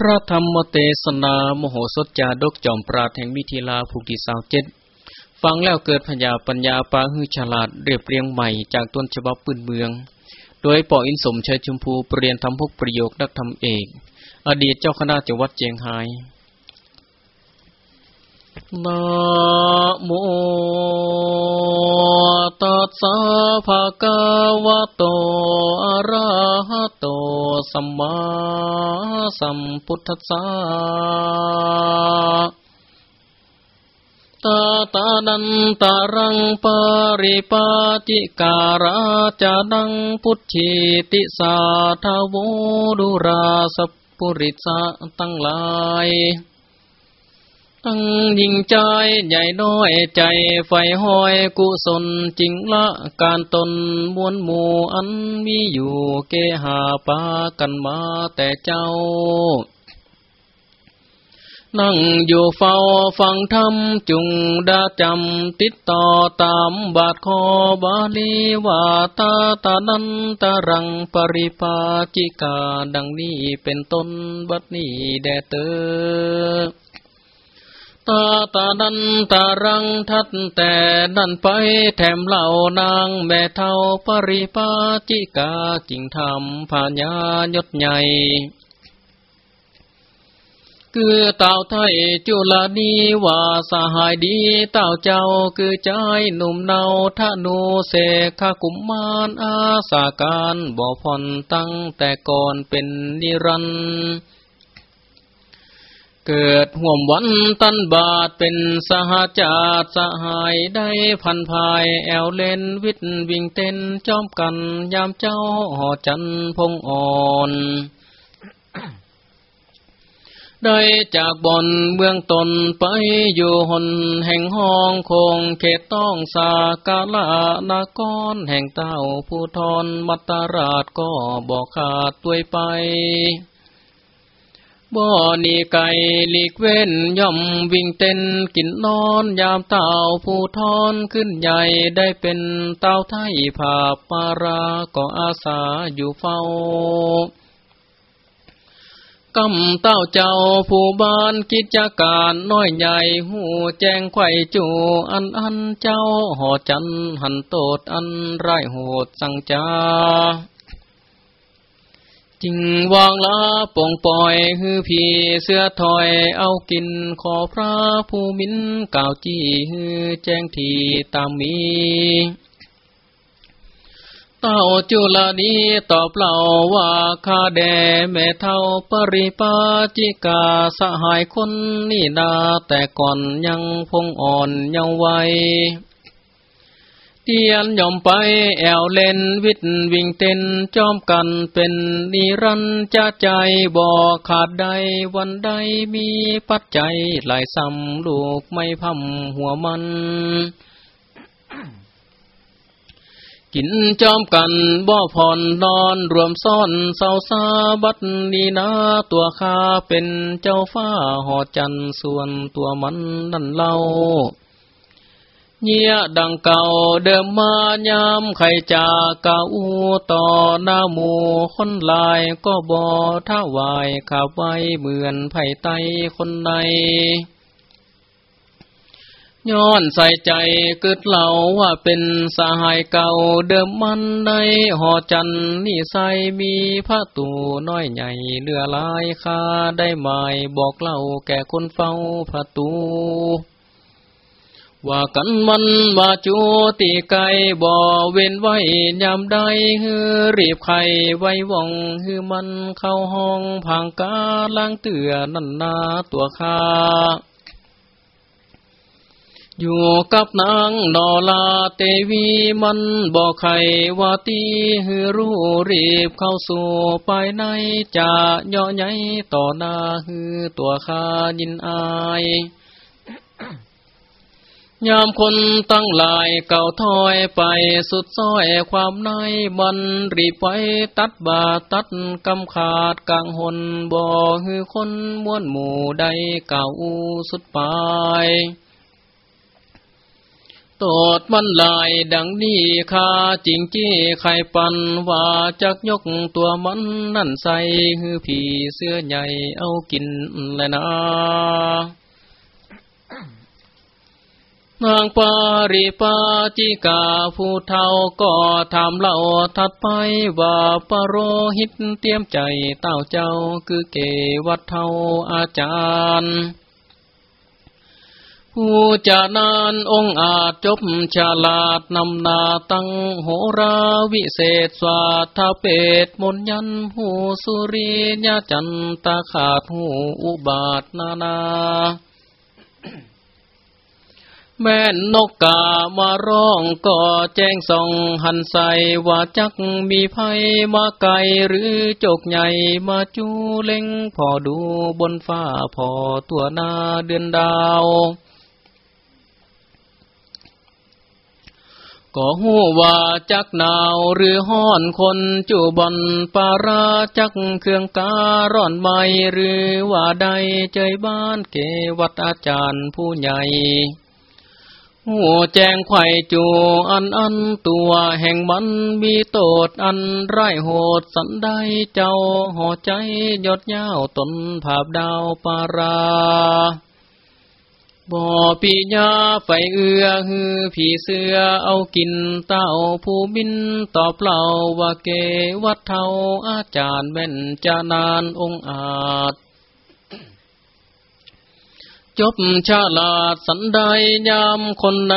พระธรรมเตสนามโหสถจาดกจอมปราดแห่งมิถิลาภูกิสาวเจ็ดฟังแล้วเกิดพญาปัญญาปาฮือฉลาดเรียบเรียงใหม่จากต้นฉบับปืนเมือง โดยปออินสมชัยชมพูเปลี่ยนทำพกประโยคนักธรรมเอก อดีตเจ้าคณะจังหวัดเจียงไฮ้ นะโมตัสสะภะคะวะโต อะระหะโต สัมมาสัมพุทธัสสะตาตานันตารังปาริปาจิการาจานังพุทธิติสาทาวดุราสปุริสะตั้งหลาย ตั้งยิ่งใจใหญ่น้อยใจไฟห้อยกุศลจริงละการตนมวลหมู่อันมีอยู่เกหาปากันมาแต่เจ้า นั่งอยู่เฝ้าฟังธรรมจุงดาจำติดต่อตามบาทคอบาลีว่าตาตานันตารังปริปาจิกาดังนี้เป็นต้นบัดนี้แดเตอ ตาตานันตารังทัดแต่นั่นไปแถมเหล่านางแม่เท่าปริปาจิกาจิงทำพาญายศใหญ่ คือเต่าไทยจุลนีว่าสหายดีเต่าเจ้าคือใจหนุ่มเนาทะนูเสขกุมมานอาสาการบ่ผ่อนตั้งแต่ก่อนเป็นนิรันดร์ เกิดห่วมวันตันบาทเป็นสหาจาตสหายได้พันภายแอวเล่นวิทวิ่งเต้นจอมกันยามเจ้าหอจันพงอ่อนได้จากบ่อนเมืองตนไปอยู่หนแห่งห้องคงเขตต้องสากาลานากรแห่งเต้าผู้ทอนมัตตาราชก็บอกขาดตัวไป บ่อนีไก่หลีกเว้นย่อมวิ่งเต้นกินนอนยามเต่าผู้ทอนขึ้นใหญ่ได้เป็นเต่าไทยผาปาราก็อาสาอยู่เฝ้ากำเต้าเจ้าผู้บ้านกิจการน้อยใหญ่หูแจ้งไข่จูอันอันเจ้าหอจันหันโตดอันไรโหดสังจา จิงวางลาป่งปล่อยฮือพีเสื้อถอยเอากินขอพระผู้มินก่าวจี้ฮือแจ้งทีตามมีเต้าจุลนีตอบเล่าว่าข้าแดแม่เท่าปริปาจิกาสหายคนนี่นาแต่ก่อนยังพงอ่อนเยาว์วัย เตียนย่อมไปแอวเล่นวิทวิ่งเต้นจอมกันเป็นนิรันจะใจบ่ขาดใดวันใดมีปัจจัยหลายซ้ำลูกไม่พัมหัวมัน กินจอมกันบ่ผ่อนนอนรวมซ่อนเศร้าซาบัดนีนาตัวข้าเป็นเจ้าฟ้าหอจันส่วนตัวมันนั่นเล่า เงียดังเก่าเดิมมายามไข่จากเก่าต่อหน้าหมูคนลายก็บอท่าวายขับไว้เหมือนไผ่ไตคนในย้อนใส่ใจกึดเล่าว่าเป็นสหายเก่าเดิมมันในหอจันนี่ใสมีพระตูน้อยใหญ่เลือลายคาได้หมายบอกเล่าแก่คนเฝ้าพระตู ว่ากันมันมาจูตีไก่บ่เว้นไว้ยามใดฮือรีบไข่ไว้ว่องฮือมันเข้าห้องพังกาล้างเตือนันนาตัวข้าอยู่กับนางนอลาเตวีมันบอกไขว่าตีฮือรู้รีบเข้าสู่ไปในจะย่อใหญ่ต่อหน้าฮือตัวข้ายินอาย ยามคนตั้งหลายเก่าถอยไปสุดซ้อยความในมันรีไปตัดบาตัดกำขาดกลางหนบ่ฮือคนม้วนหมู่ใดเก่าสุดปลายโตดมันลายดังนี้คาจริงจี้ไข่ปันว่าจักยกตัวมันนั่นใส่ฮือผีเสื้อใหญ่เอากินแลยนะ นางปาริปาจิกาผู้เท่าก็ถามเล่าถัดไปว่าปโรหิตเตรียมใจเต้าเจ้าคือเกวัดเท่าอาจารย์ ผู้จะนานองอาจจบฉลาดนำนาตั้งโหราวิเศษสวาทเปตมนยันหูสุริยจันตาขาดหูอุบาทนานา แม่นนกกามาร้องก็แจ้งส่องหันใสว่าจักมีภัยมาไกลหรือจกใหญ่มาจูเล็งพอดูบนฟ้าพอตัวนาเดือนดาวก็หูว่าจักหนาวหรือห้อนคนจูบอนปาราจักเครื่องการ่อนไม่หรือว่าใดใจบ้านเกวัดอาจารย์ผู้ใหญ่ หัวแจงไข่จูอันอันตัวแห่งมันมีโตดอันไรโหดสันได้เจ้าห่อใจยดยาวตนภาพดาวปาราบ่อปีญาไฟเอือฮือผีเสือเอากินเต้าผู้บินตอบเล่าว่าเกวัดเท่าอาจารย์แม่นจานานองอาจ จบชาลาดสันไดยามคนไหน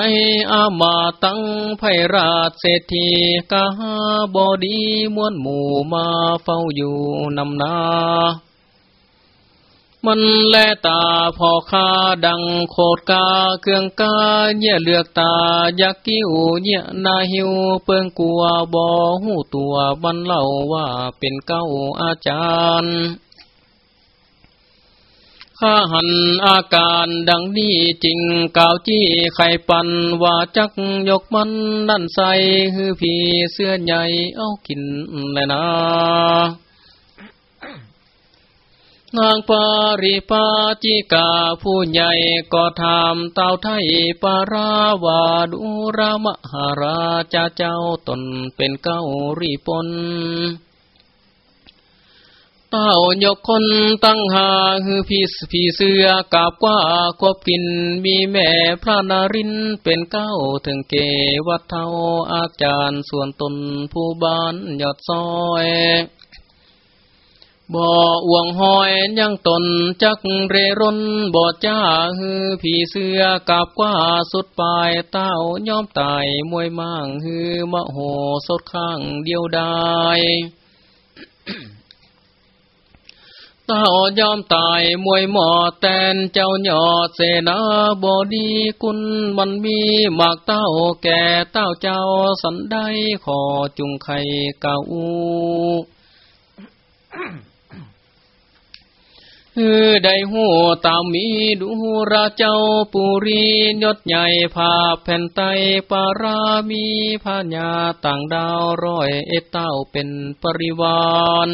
อามาตั้งไพราชเศรษฐีกาบอดีมวนหมู่มาเฝ้าอยู่นำนามันแลตาพอคาดังโคดกาเครื่องกาเยี่ยเลือกตายักกิ้วเยี่ยนาหิวเปิงกลัวบอหูตัวบันเล่าว่าเป็นเก้าอาจารย์ ข้าหันอาการดังนี้จริงกาวจี้ไข่ปันว่าจักยกมันนั่นใส่ฮือผีเสื้อใหญ่เอากินเลยนะนางปาริปาจิกาผู้ใหญ่ก็ถามเต่าไทยปาราวาดุรามหาราชาเจ้าตนเป็นเก้ารีปน เต้ายกคนตั้งหาฮือพี่พี่เสือกาบกว่าควบกิน มีแม่พระนารินเป็นเก้าถึงเกวัดเท่าอาจารย์ส่วนตนผู้บ้านยอดซอยบ่ออวงหอยยังตนจักเรร่นบ่จ้าฮือผีเสือกาบกว่าสุดปลายเต้ายอมตายมวยมั่งฮือมะโหสดข้างเดียวได้ เต้ายอมตายมวยหมอแตนเจ้าหยอดเสนาบอดีกุลมันมีหมากเต้าแก่เต้าเจ้าสันได้ขอจุงไข่เก่าฮือได้หัวตามมีดูราเจ้าปุรียศใหญ่ภาพแผ่นไตปารามีพญาต่างดาวร้อยเอเต้าเป็นปริวาน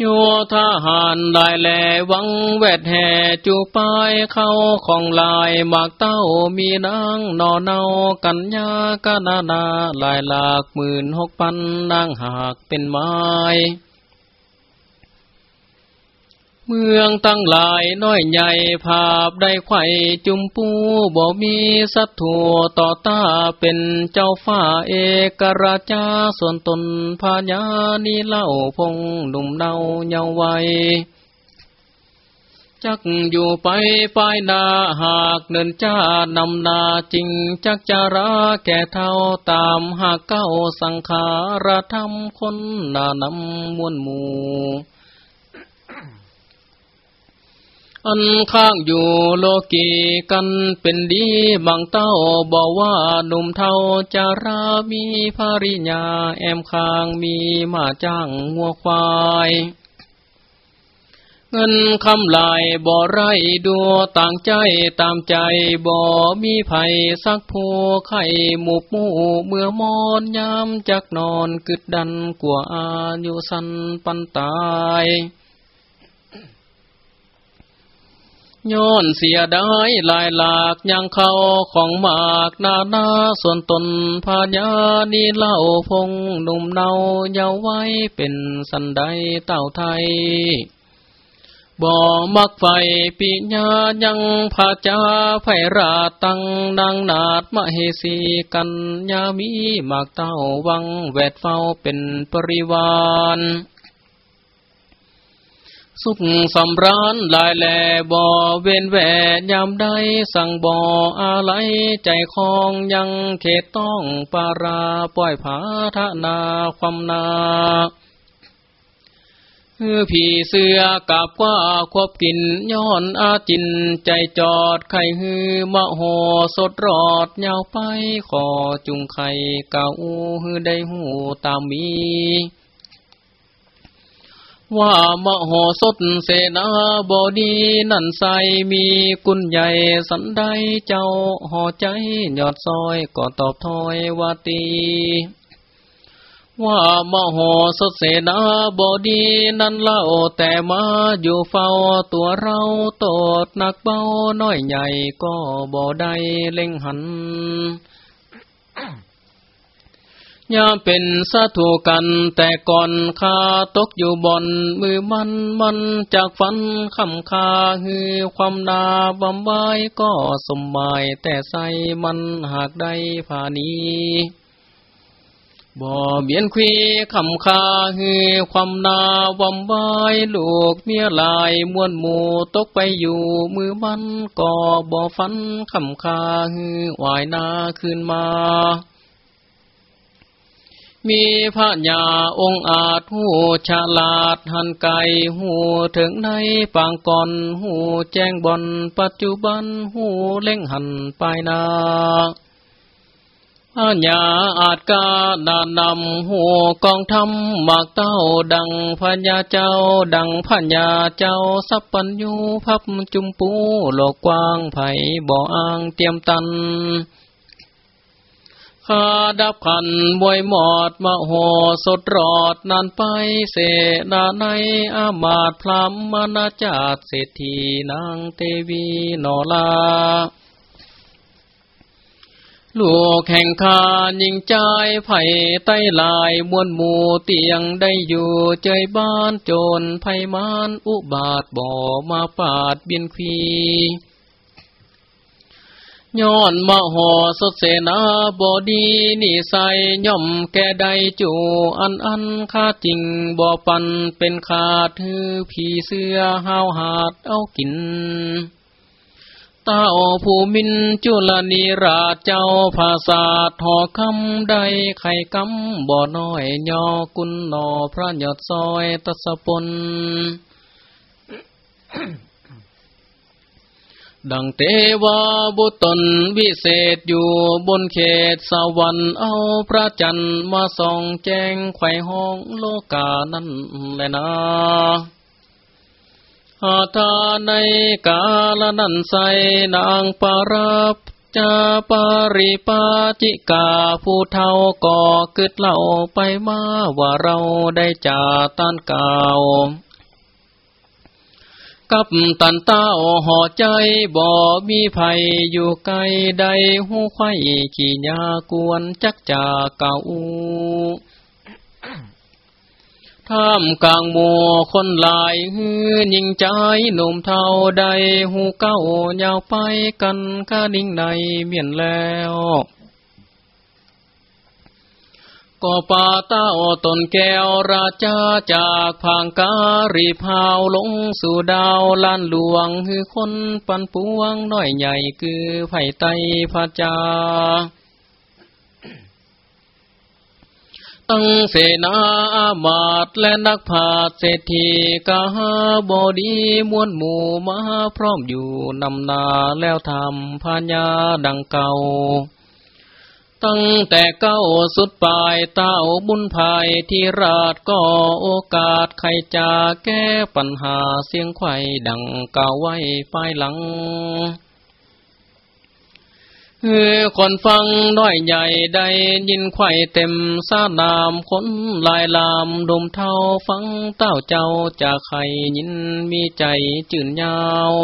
โยธาหารได้แลวังแวดแห่จูปายเข้าของลายหมากเต้ามีนางนอเนากัญญากนานาลายหลากหมื่นหกพันนางหากเป็นไม้ เมืองตั้งหลายน้อยใหญ่ภาพได้ไข่จุมปูบ่มีสัตถัวต่อตาเป็นเจ้าฟ้าเอกราชาส่วนตนพญานีเล่าพงหนุ่มเนาเยาไวจักอยู่ไปปลายนาหากเนินจ้านำนาจริงจักจาราแก่เท่าตามหากเก้าสังขารธรรมคนนานำมวลหมู่ อันข้างอยู่โลกีกันเป็นดีบางเต้าบอกว่าหนุ่มเท่าจารามีภริญา แอมข้างมีมาจ้างงัวควายเงินคำลายบ่ไรดัวต่างใจตามใจบ่มีไผ่สักผูไข่หมูหมูเมื่อมอนยามจักนอนกึดดันกว่าอายุสันปันตาย ย้อนเสียได้ลายหลากยังเข้าของมากนานาส่วนตนพาญานีเล่าพงหนุ่มเนาเยาไว้เป็นสันไดเต่าไทย บ่มักไฟปิญายังพาจาไพราตังนางนาดมเหสีกันยามีมากเต้าวังแวดเฝ้าเป็นปริวาน สุขสำรานลายแหล่บ่อเวนแหวยามใดสั่งบ่ออะไรใจคองยังเขตต้องปาราปล่อยผาทนาความนาคือผีเสือกับว่าควบกินย้อนอาจินใจจอดไข่ฮือมะโหสดรอดยาวไปขอจุงไข่เก่าฮือได้หูตามมี ว่ามโหสถเสนาบดีนั่นใสมีกุญใหญ่สันใดเจ้าห่อใจหยอดซอยก็ตอบถอยวาตีว่ามโหสถเสนาบดีนั่นเล่าแต่มาอยู่เฝ้าตัวเราโตดหนักเบาน้อยใหญ่ก็บ่ได้เล่งหัน ยามเป็นสะถูกันแต่ก่อนคาตกอยู่บนมือมันมันจากฝันคำคาฮือความนาบำไว้ก็สมหมายแต่ใส่มันหากได้ผานี้บ่เบียนควีคำคาฮือความนาบำไว้ลูกเมียลายมวนหมูตกไปอยู่มือมันก็บ่ฝันคำคาฮือวายนาขึ้นมา มีพระญาองค์อาจหูฉลาดหันไกหูถึงในปางก่อนหูแจ้งบนปัจจุบันหูเล่งหันไปนาอาญาอาจกาดานนำหูกองทำหมากเต้าดังพญาเจ้า ดังพญาเจ้าสัพปัญญูพับจุมปูโลกกว้างไผ่บ่ออ่างเตรียมตัน ข้าดับขันบวยหมอดมโหสดรอดนานไปเสนาในอามาตพรามมนาจาตเศรษฐีนางเตวีนอลาลูกแห่งคายิงใจไผ่ไต้ลายมวนหมู่เตียงได้อยู่เจบ้านโจรไผ่มานอุบาทบ่อมาปาดบินขี ย้อนมโหสดเสนาบอดีนิสัยย่อมแก่ใดจูอันอันค่าจริงบ่ปันเป็นขาดถือผีเสื้อห้าวหาดเอากินต้าผู้มินจุลนีราชเจ้าภาษาทอคำใดไข่กำบ่อน้อยยอกุนนอพระยอดซอยตสปน ดังเทวาบุตรวิเศษอยู่บนเขตสวรรค์เอาพระจันทร์มาส่องแจ้งไข่ห้องโลกานั่นแหละนะอาทาในกาลนันใสนางปารับจาปาริปาจิกาผู้เท่าก่อกึดเล่าไปมาว่าเราได้จาต้านเก่า กับตันเต้าห่อใจบ่มีภัยอยู่ไกลใดหูไข่ขี่ยากวนจักจากเก่าท่ามกลางหมู่คนหลายฮือยิงใจหนุ่มเท่าใดหูเก้ายาวไปกันกะดิ่งในเมียนแล้ว ก็ปาเต้าตนแก้วราชาจากผางการีพาวลงสู่ดาวล้านหลวงคือคนปันปวงน้อยใหญ่คือไผ่ไตพระจาตั้งเสนาอามาตและนักพาเศรษฐีกาบดีมวลหมู่มาพร้อมอยู่นำนาแล้วทำพญาดังเก่า ตั้งแต่เก้าสุดปลายเต้าบุญภายที่ราชก็โอกาสใครจะแก้ปัญหาเสียงไข่ดังเก่าไว้ฝ่ายหลังเออคนฟังน้อยใหญ่ได้ยินไข่เต็มสานามคนลายลามดมเท่าฟังเต้าเจ้าจะใครยินมีใจจื่นยาว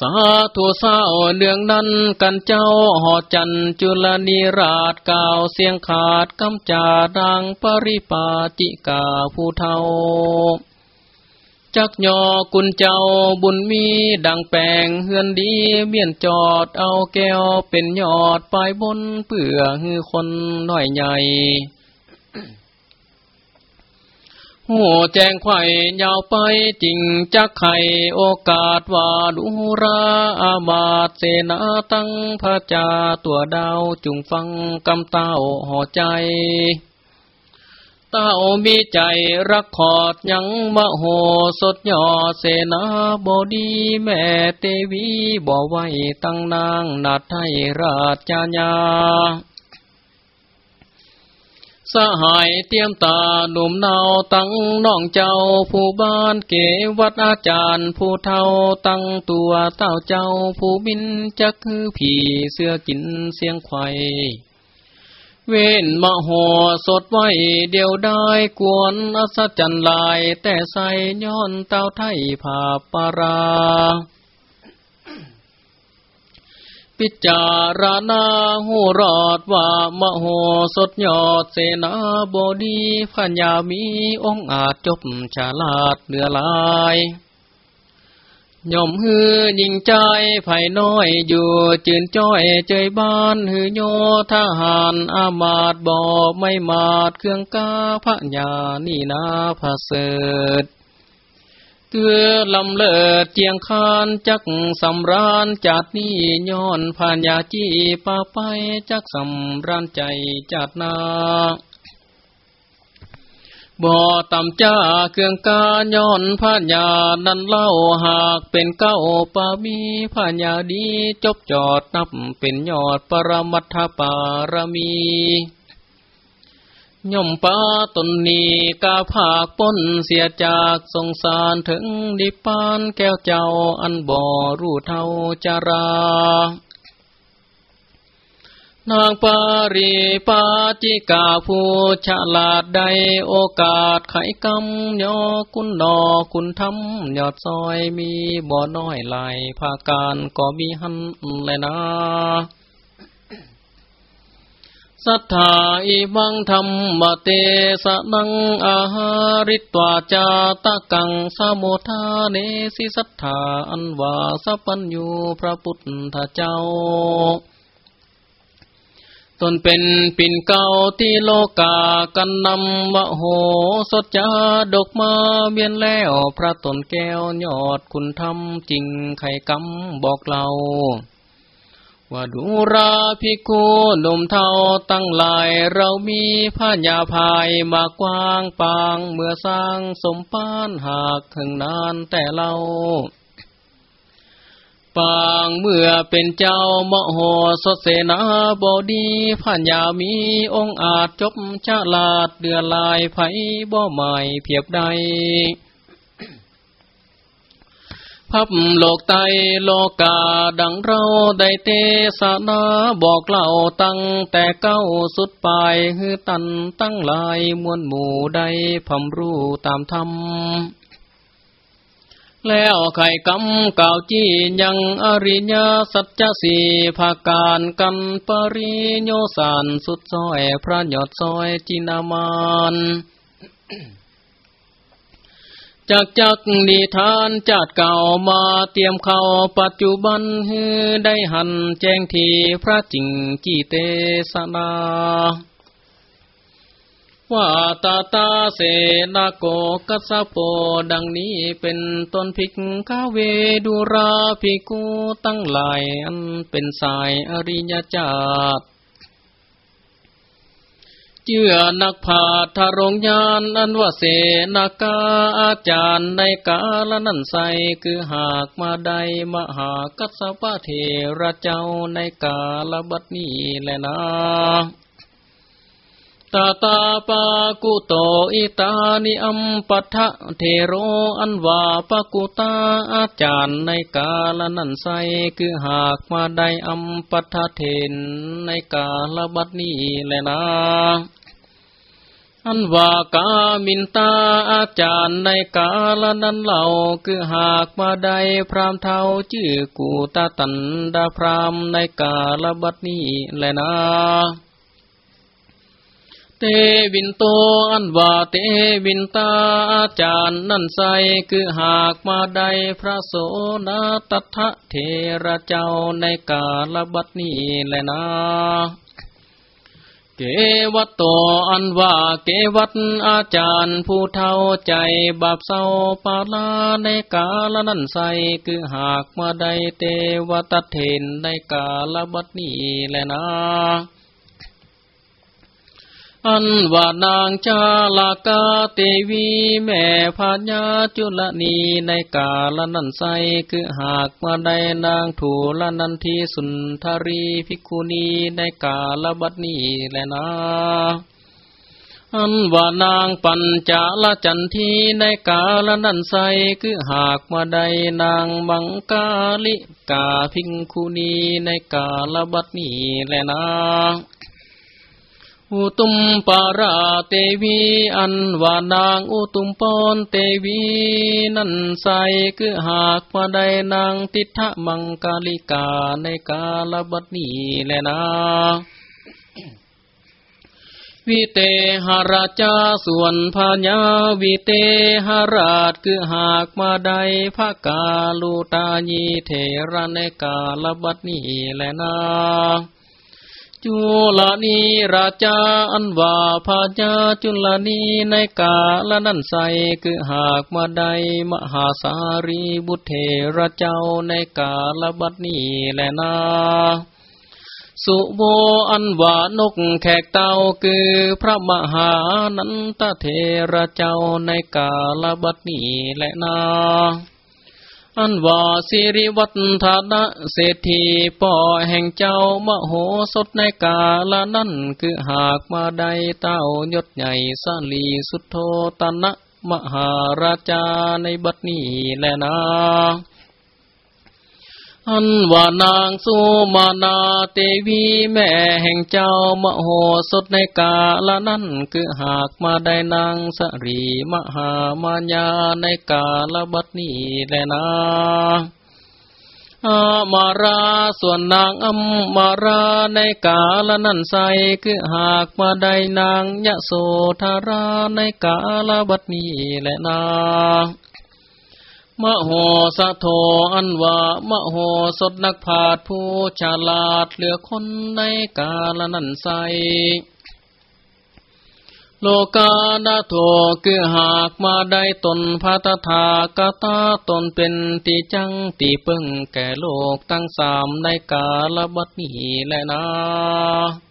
สาธุเศร้าเนืองนั้นกันเจ้าหอจันจุลนิราชกาวเสียงขาดกำจาดังปริปาจิกาผู้เทาจักยอกุญเจ้าบุญมีดังแปงเฮือนดีเมียนจอดเอาแก้วเป็นยอดปลายบนเปื่อฮือคนน้อยใหญ่ หัวแจงไข่ยาวไปจริงจักไข่โอกาสว่าดุราอามาตเสนาตั้งพระจาตัวดาวจุงฟังกำเต้าห่อใจเต้ามีใจรักขอดยังมโหสดย่อเสนาบดีแม่เตวีบ่ไว้ตั้งนางนาไทยราชญา สหายเตรียมตาหนุ่มเนาตั้งน้องเจ้า ผู้บ้านเกวัดอาจารย์ ผู้เท่าตั้งตัวเต้าเจ้า ผู้บินจักคือผีเสื้อกินเสียงไข่เว้นมโหสดไว้เดียวได้กวนอัศจรรย์ลาย แต่ใส่ย้อนเต้าไทยผาปารา พิจารณาหูรอดว่ามโหสดยอดเสนาบดีพัญญามีองอาจจบฉลาดเหลือลายย่อมฮือยิงใจไผ่น้อยอยู่จืนจ้อยเจยบ้านฮือโยทหารอามาตบ่ไม่มาดเครื่องกาพระญานี่นาพระเสด เกือลำเลิดเจียงคานจักสำรานจัดนี้ย้อนผ่านยาจีปาไปจักสำรานใจจัดนาบ่ต่ำจ้าเครื่องกาย้อนพาญานันเล่าหากเป็นเก้าปามีพาญาดีจบจอดนับเป็นยอดปรมัตถปารมี ย่อมป้าตนนีกาภาคป้นเสียจากสงสารถึงดิปานแก้วเจ้าอันบ่อรู้เท่าจารานางปารีปาจิกาผู้ฉลาดใดโอกาสไขกำยอคุณนอคุณทำยอดซอยมีบ่อน้อยลายภาการก็มีหันเลยนะ สัทธาอิบังธรรมเตสนังอาหาริตวาจาตะกังสมุทาเนสิสัทธาอันวาสปัญญูพระพุทธเจ้า ตนเป็นปิ่นเก่าที่โลกากันนำวะโหสดจาดกมาเบียนแล้วพระตนแก้วยอดคุณทำจริงไข่กำบอกเรา ว่าดูราพิกูหนุ่มเทาตั้งหลาย เรามีผ้าญาภายมากว้างปาง เมื่อสร้างสมปานหากถึงนานแต่เราปางเมื่อเป็นเจ้ามโหสดเสนาบดีพัญญามีองอาจจบชาลาดเดือลายไผ่บ่ใหม่เพียบใด พับโลกไตโลกาดังเราได้เทศนาบอกเล่าตั้งแต่เก้าสุดปลายฮือตันตั้งลายมวลหมู่ได้พำรู้ตามธรรมแล้วไข่กำก่าวจี้ยังอริยสัจจสีภาการกันปริโยสานสุดซอยพระยอดซอยจินามาน จากจักนิทานจัดเก่ามาเตรียมเข้าปัจจุบันฮือได้หันแจ้งทีพระจิงกีเตสนาว่าตาตาเสนาโกกัสโปดังนี้เป็นต้นพิกข้าเวดูราภิกูตั้งหลายอันเป็นสายอริยจาต เชื่อนักผาทารงยานอันว่าเสนากาอาจารย์ในกาละนันใสคือหากมาใดมหากัสปะเทระเจ้าในกาละบัดนี้แลนะตาตาปากุโตอิตานิอัมปัทะเทโรอันว่าปากุตาอาจารย์ในกาลนันไซคือหากมาได้อัมปัทะเทนในกาลบัดนี้แลนะ อันว่ากามินตาอาจารย์ในกาลนั้นเหล่าคือหากมาได้พรามเท่าชื่อกูตาตันดาพรามในกาลบัดนี้แลนะเตวินโตอันว่าเตวินตาอาจารย์นั่นใสคือหากมาได้พระโสนาตัทะเทระเจ้าในกาลบัดนี้แลนะ เกวัตโตอันว่าเกวัตอาจารย์ ผู้เท่าใจบาปเศร้าปาลาในกาลนั้นใสคือหากมาได้เตวตเทนในกาลบัดนี้แลนะ อันว่านางจาลากาเตวี แม่พญาจุลนีในกาลนันไซคือหากมาได้นางถูลนันทีสุนทรีภิกขุณีในกาลบัดนี้แลนะอันว่านางปัญจาลจันทีในกาลนันไซคือหากมาได้นางบังกาลิกาพิงคุณีในกาลบัดนี้แลนะ อุตุมปาราเตวีอันวานางอุตุมปอนเตวีนั่นใสคือหากมาได้นางติทะมังกาลิกาในกาลบัดนี้แลนะวิเตหราชาส่วนพญาวิเตหราชคือหากมาได้พระกาลูตาญีเทระในกาลบัดนี้แลนะ จุลนีราชาอันว่าพาญาจุลนีในกาละนั่นใสคือหากมาได้มหาสารีบุตรเทระเจ้าในกาละบัดนี้แลนาสุโบอันว่านกแขกเต่าคือพระมหานันตเทระเจ้าในกาละบัดนี้แลนา อันว่าสิริวัฒธนะเศรษฐีป่อแห่งเจ้ามโหสถในกาละนั่นคือหากมาได้เต้ายศใหญ่สาลีสุดโทตนะ มหาราชาในบัดนี้แลนะ อันว่านางสุมานาเตวีแม่แห่งเจ้ามโหสถในกาละนั้นคือหากมาได้นางสรีมหามายาในกาละบัดนี้แลนะอามาราส่วนนางอัมมาราในกาละนั้นใสคือหากมาได้นางยะโสธาราในกาละบัดนี้แลนะ มโหสะโทอันว่ามโหสดนักผาดผู้ฉลาดเหลือคนในกาลนันใสโลกาดาโทคือหากมาได้ตนพัตถากตาตนเป็นตีจังตีปึงแก่โลกตั้งสามในกาลบัดนี้แลนะ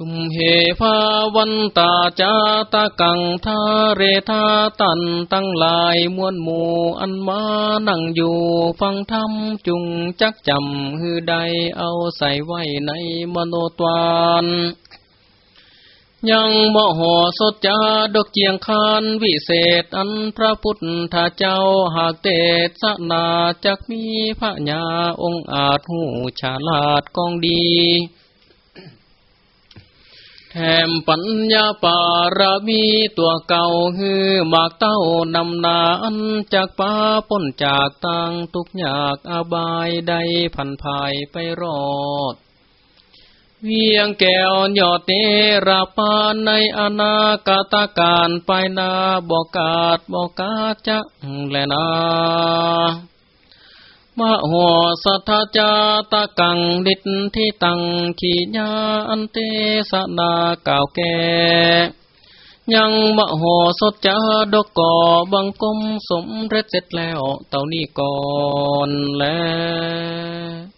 ตุมเหภาวันตาจาตากังทาเรธาตันตั้งลายมวลหมู่อันมานั่งอยู่ฟังธรรมจุงจักจำฮือใดเอาใส่ไว้ในมโนตวานยังมโหสดจาดกเจียงคานวิเศษอันพระพุทธเจ้าหากเตสนาจักมีพระญาองค์อาจหูฉลาดกองดี แถมปัญญาปารามีตัวเก่าฮือมากเต้านำนาอันจากป้าป้นจากตังทุกอยากอาบายใดพันภายไปรอด เวียงแก้วยอดเนราปานในอนาคตการไปนาบอกาดบอกาจะแลนา มหัวสัทธาจาตะกังดิดที่ตังขีญาอันเตสนาเก่าแก่ยังมโหสดจาดกกอบังกมสมเร็จเสร็จแล้วเต่านี้ก่อนแล้ว